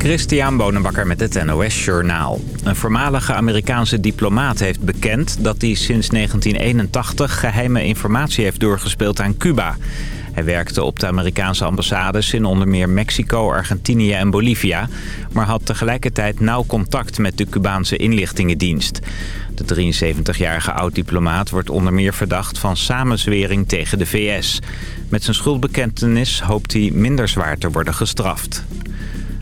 Christian Bonenbakker met het NOS Journaal. Een voormalige Amerikaanse diplomaat heeft bekend dat hij sinds 1981 geheime informatie heeft doorgespeeld aan Cuba. Hij werkte op de Amerikaanse ambassades in onder meer Mexico, Argentinië en Bolivia... maar had tegelijkertijd nauw contact met de Cubaanse inlichtingendienst. De 73-jarige oud-diplomaat wordt onder meer verdacht van samenzwering tegen de VS. Met zijn schuldbekentenis hoopt hij minder zwaar te worden gestraft.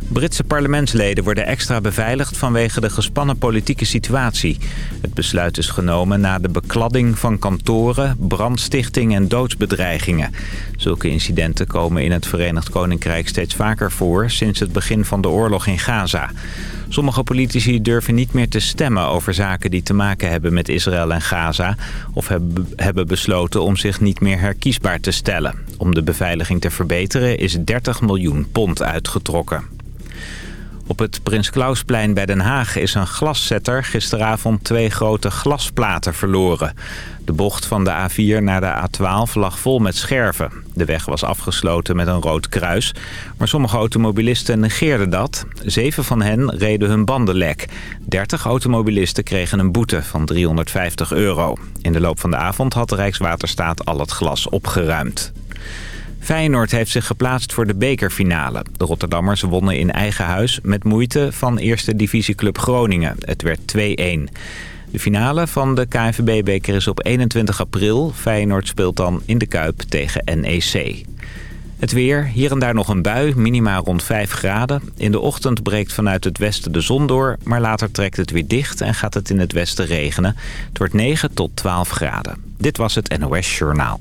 Britse parlementsleden worden extra beveiligd vanwege de gespannen politieke situatie. Het besluit is genomen na de bekladding van kantoren, brandstichting en doodsbedreigingen. Zulke incidenten komen in het Verenigd Koninkrijk steeds vaker voor sinds het begin van de oorlog in Gaza. Sommige politici durven niet meer te stemmen over zaken die te maken hebben met Israël en Gaza... of hebben besloten om zich niet meer herkiesbaar te stellen. Om de beveiliging te verbeteren is 30 miljoen pond uitgetrokken. Op het Prins Klausplein bij Den Haag is een glaszetter gisteravond twee grote glasplaten verloren. De bocht van de A4 naar de A12 lag vol met scherven. De weg was afgesloten met een rood kruis, maar sommige automobilisten negeerden dat. Zeven van hen reden hun banden lek. 30 automobilisten kregen een boete van 350 euro. In de loop van de avond had de Rijkswaterstaat al het glas opgeruimd. Feyenoord heeft zich geplaatst voor de bekerfinale. De Rotterdammers wonnen in eigen huis met moeite van eerste divisieclub Groningen. Het werd 2-1. De finale van de KNVB-beker is op 21 april. Feyenoord speelt dan in de Kuip tegen NEC. Het weer, hier en daar nog een bui, minimaal rond 5 graden. In de ochtend breekt vanuit het westen de zon door... maar later trekt het weer dicht en gaat het in het westen regenen. Het wordt 9 tot 12 graden. Dit was het NOS Journaal.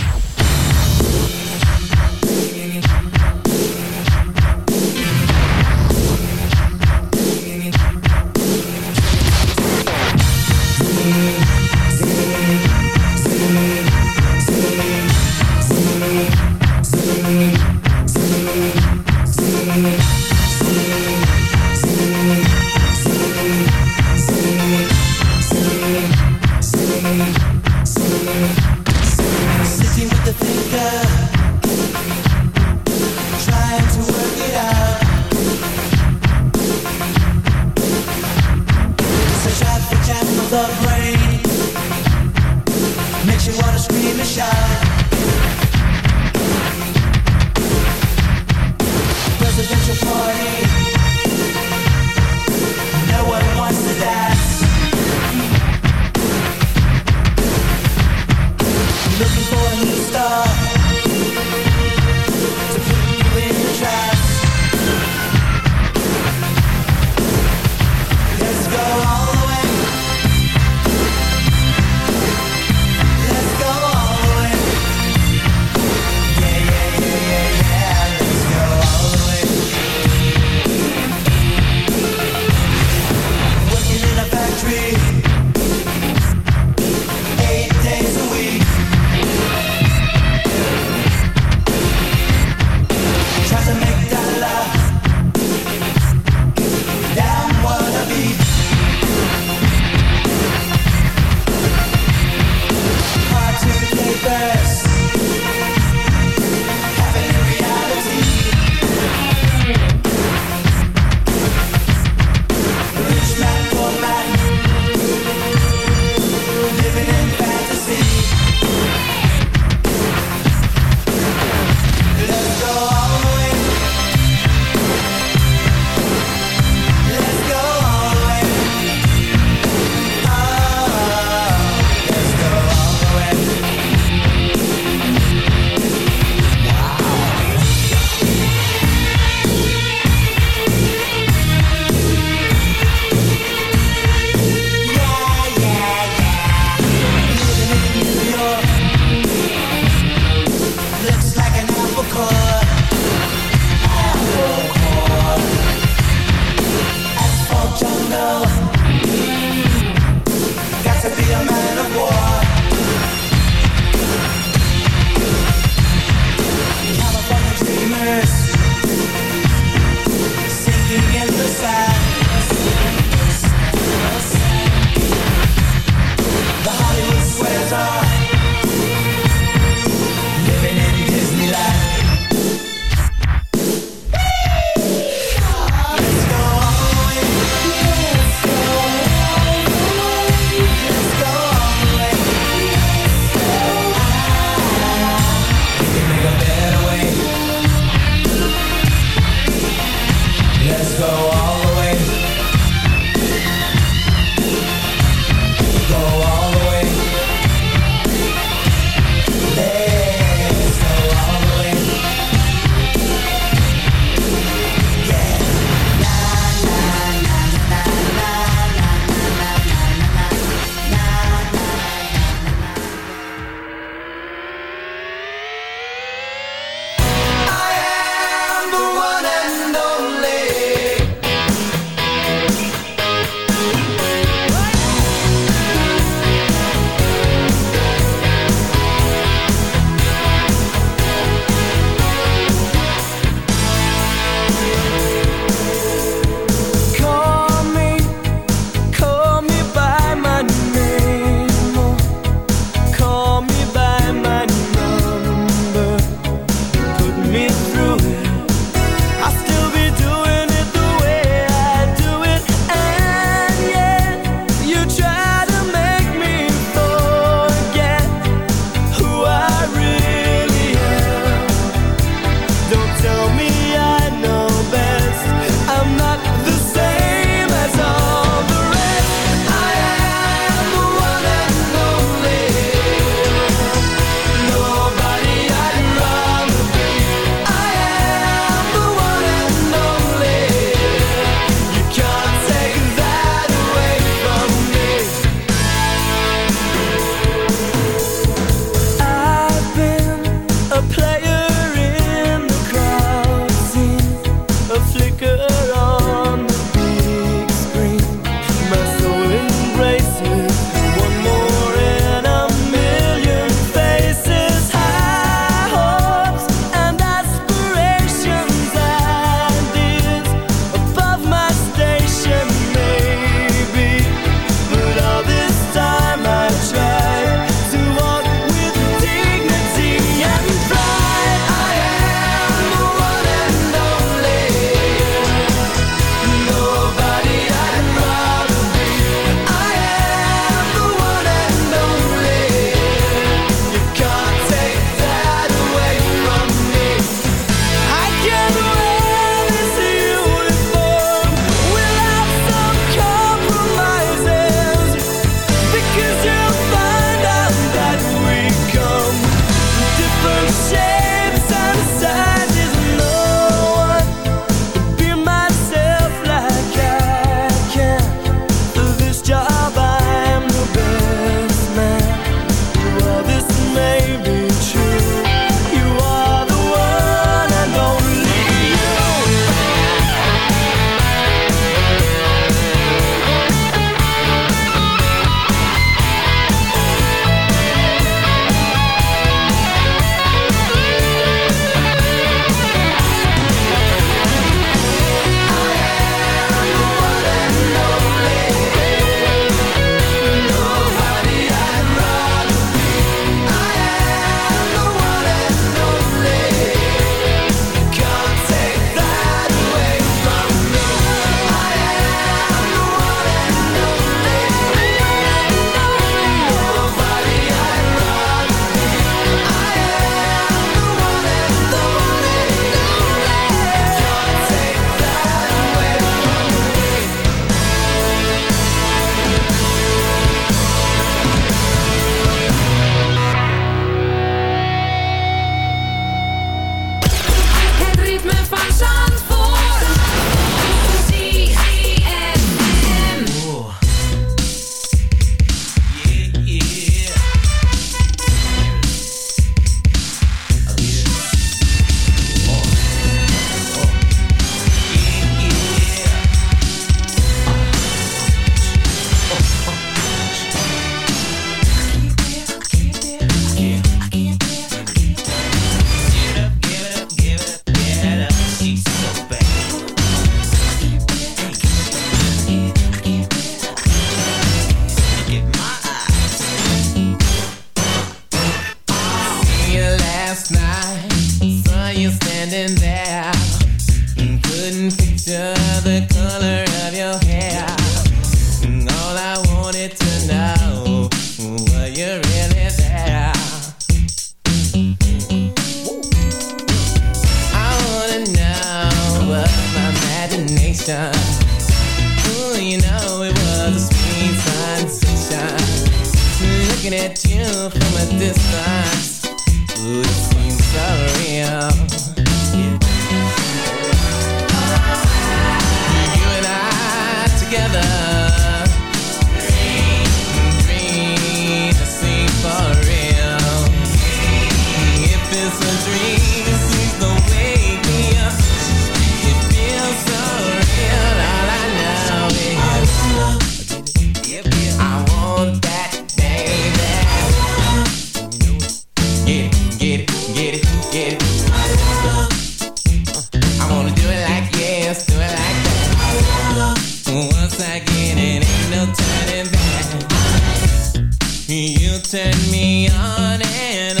You turn me on and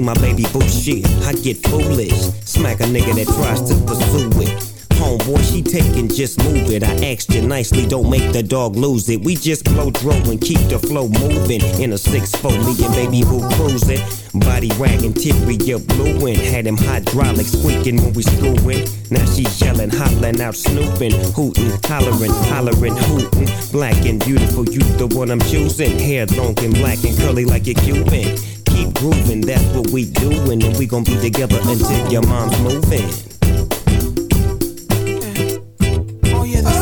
My baby boo shit, I get foolish. Smack a nigga that tries to pursue it. Homeboy, she taking, just move it. I asked you nicely, don't make the dog lose it. We just blow throw and keep the flow moving. In a 6-4, me and baby boo cruising. Body wagging, teary, you blueing. Had him hydraulic squeaking when we screwing. Now she yelling, hollering out, snooping, hooting, hollering, hollering, hooting. Black and beautiful, you the one I'm choosing. Hair long and black and curly like a Cuban keep grooving, that's what we doing, and we gon' be together until your mom's moving. Oh yeah.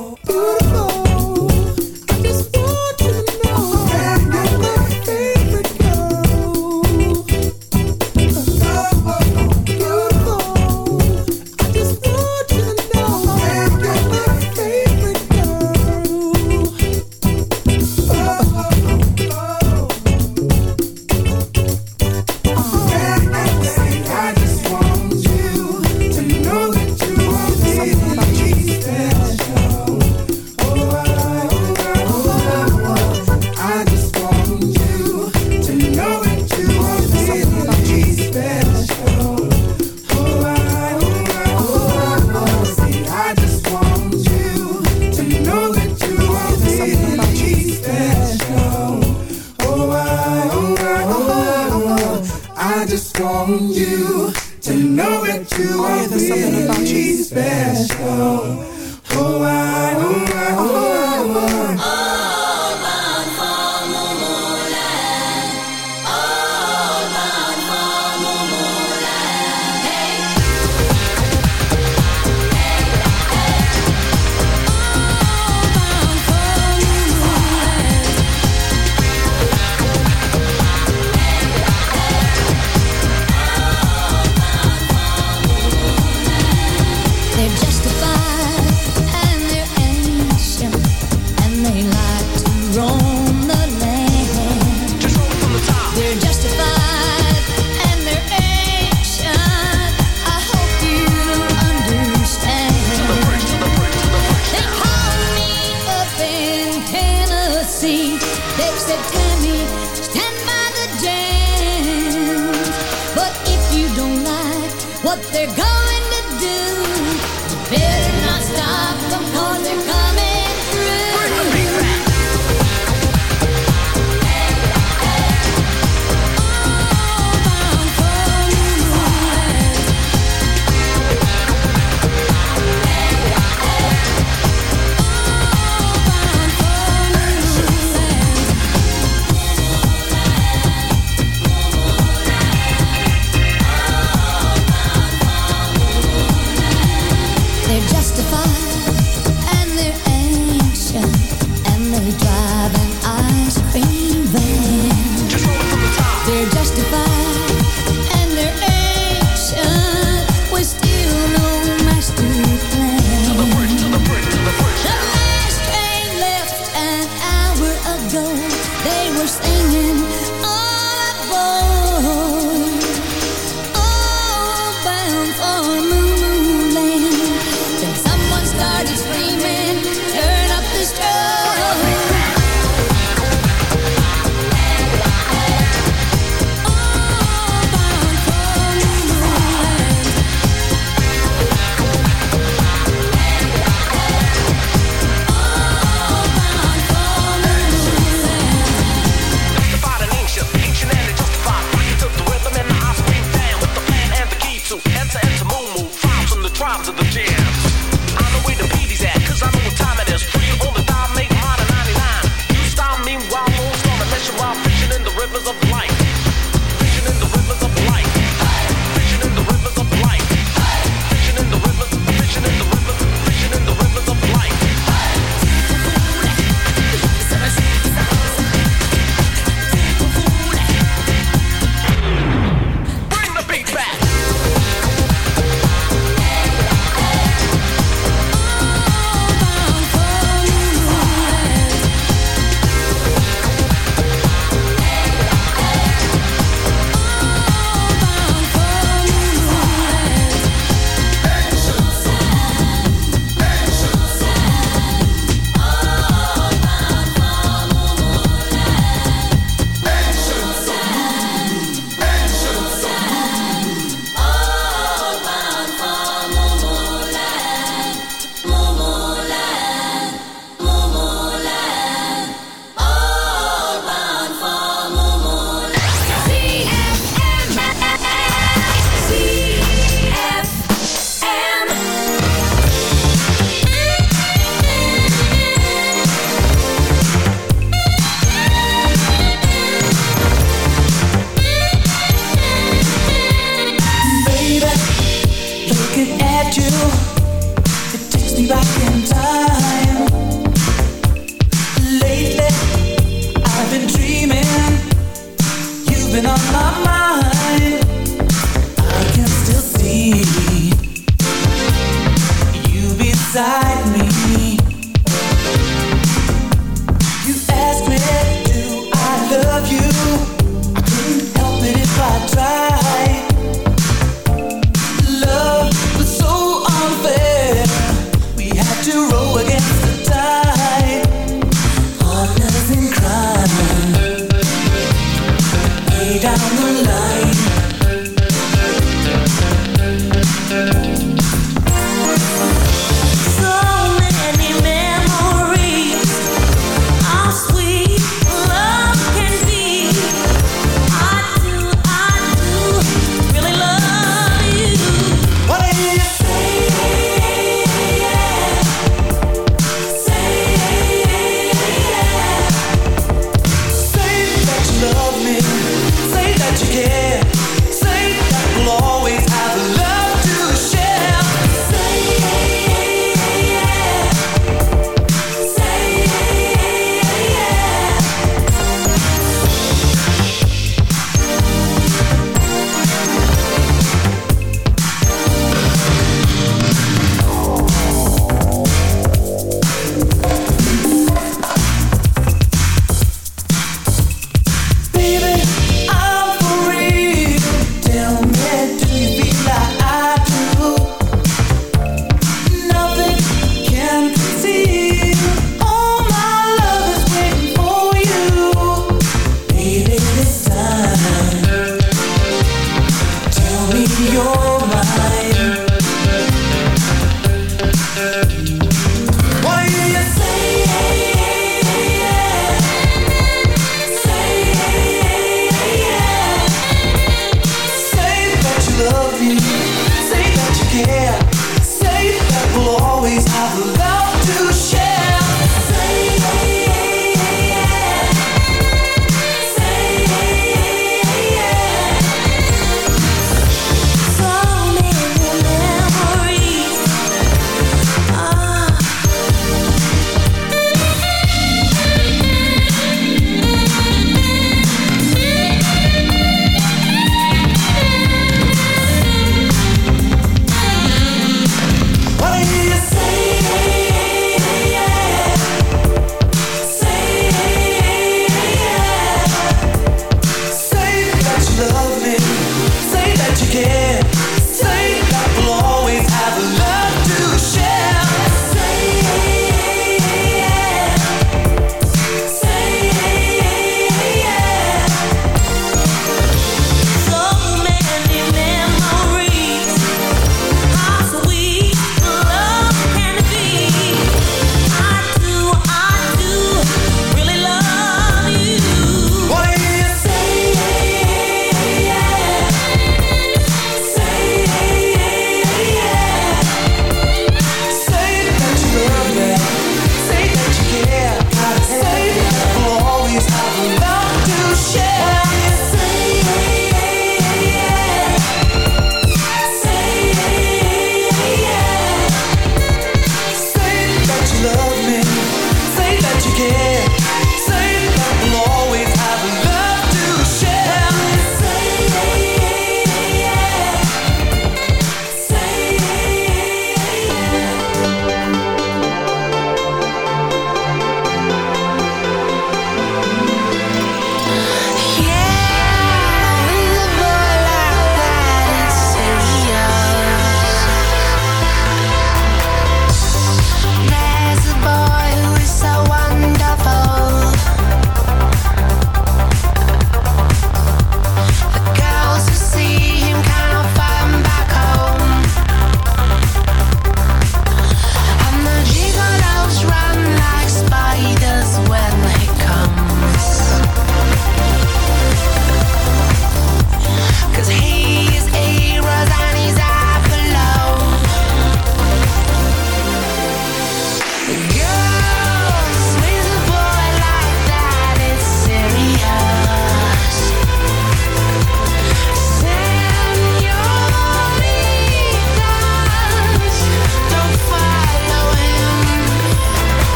that you are really something about you. special. They were singing.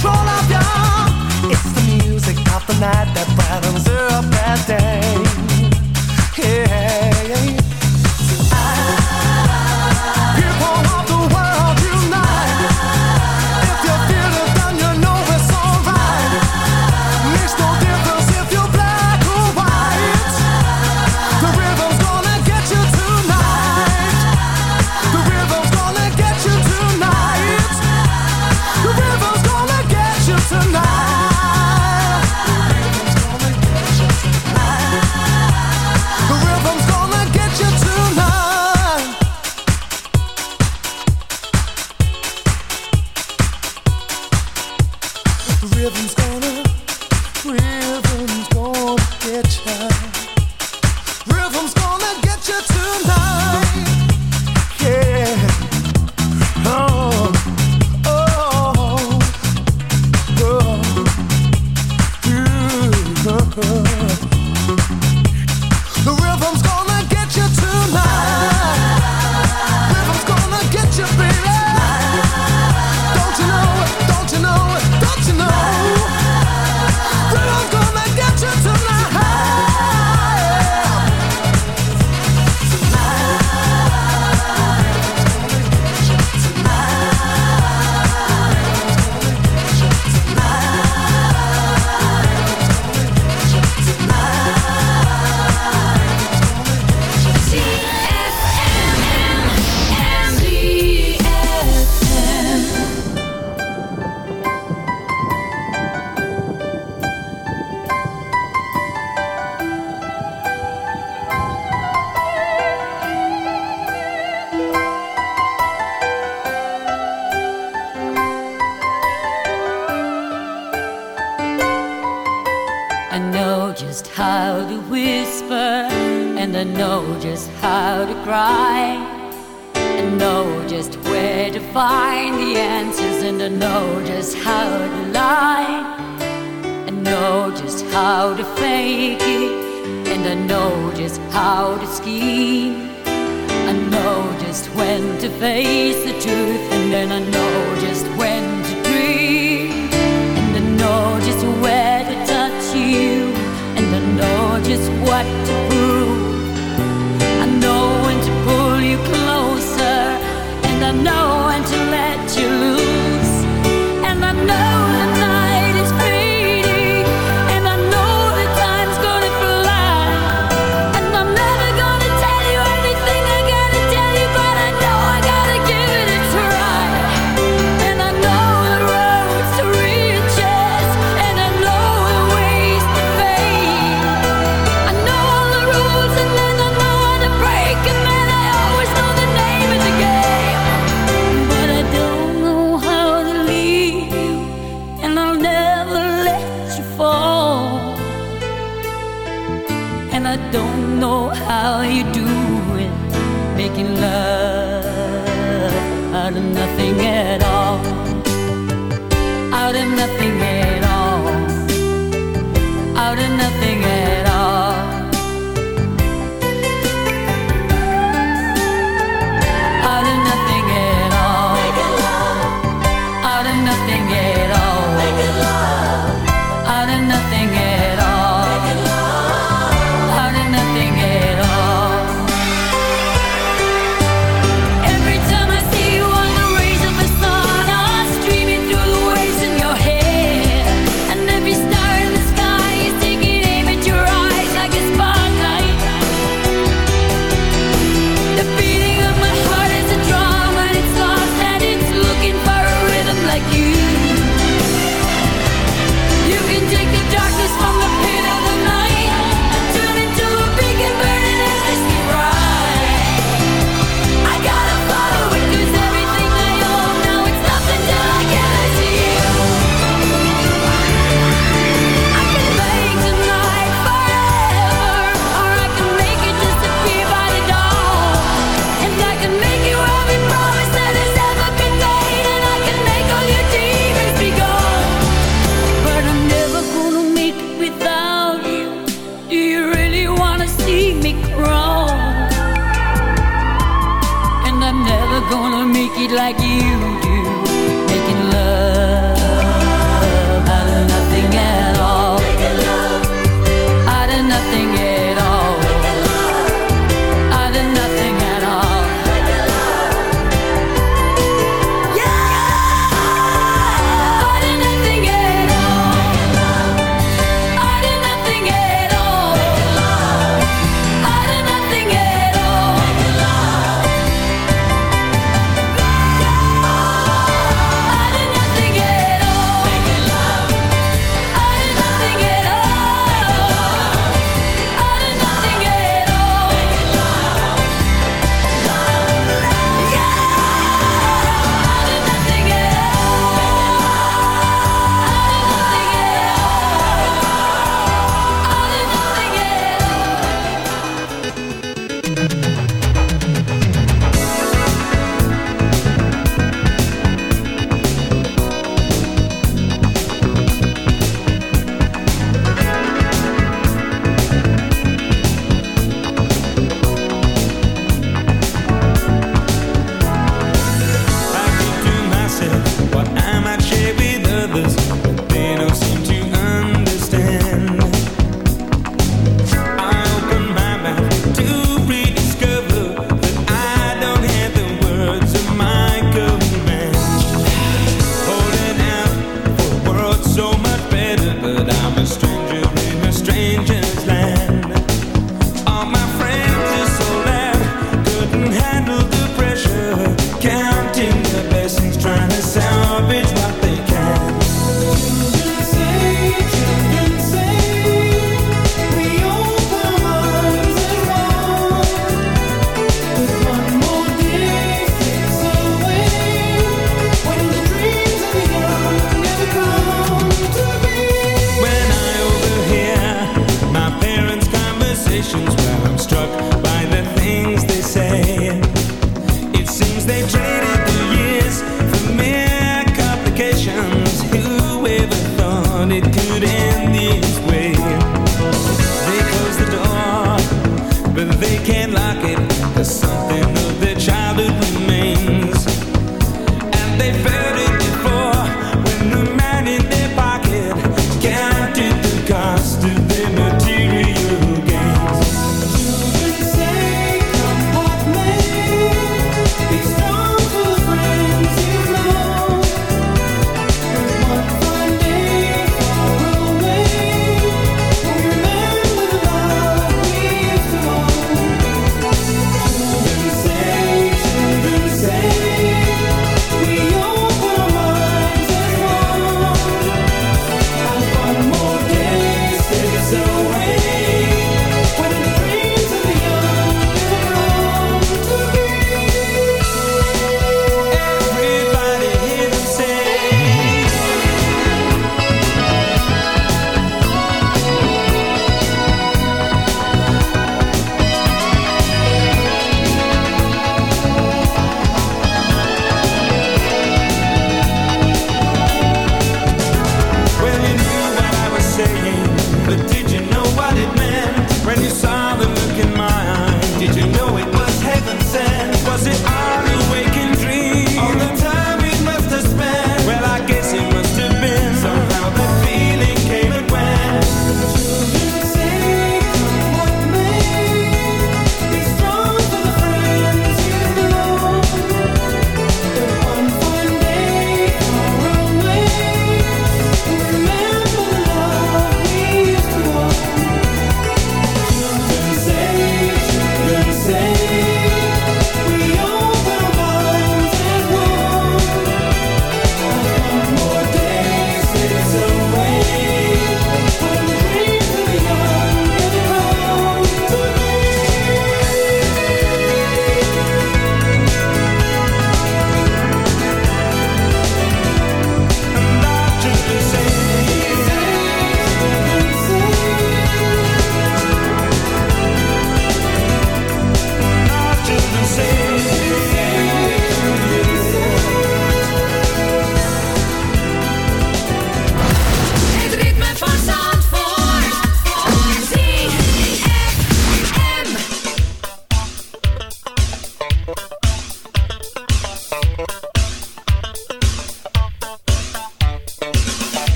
control of ya. It's the music of the night that brightens up.